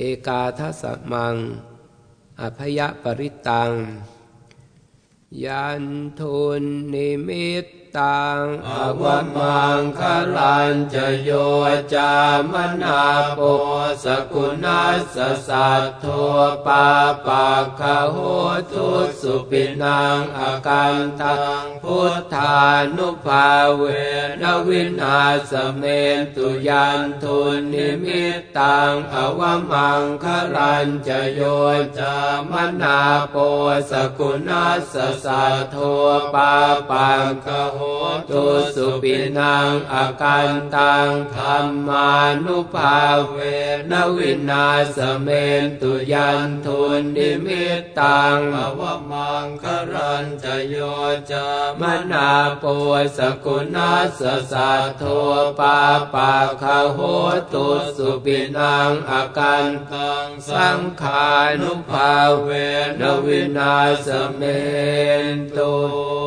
เอกาทัสมังอภยปริตัง ยันทุนนิมิตตังอวมังคลันจะโยจามนาโปสกุณัสสัตถัวปาปะคาโหทุสุปินังอาการตังพุทธานุภาเวนวินาสะเมนตุยันทุนนิมิตตัง อะวะมังคะลัญจะโยจามะนาโป สะกุณัสสะ สัทโท ปาปัคคะโห ทุสสุปินังอะกันตังธัมมานุภาเวนะ วินาสะเมนตุยันทุนนิมิตตัง อะวะมังคะลัญจะโยจามนาปวสกุณาสสัทโทปาปาคาโหตุสุปินังอาการตังสังขานุภาเวนวินาสเม นตุ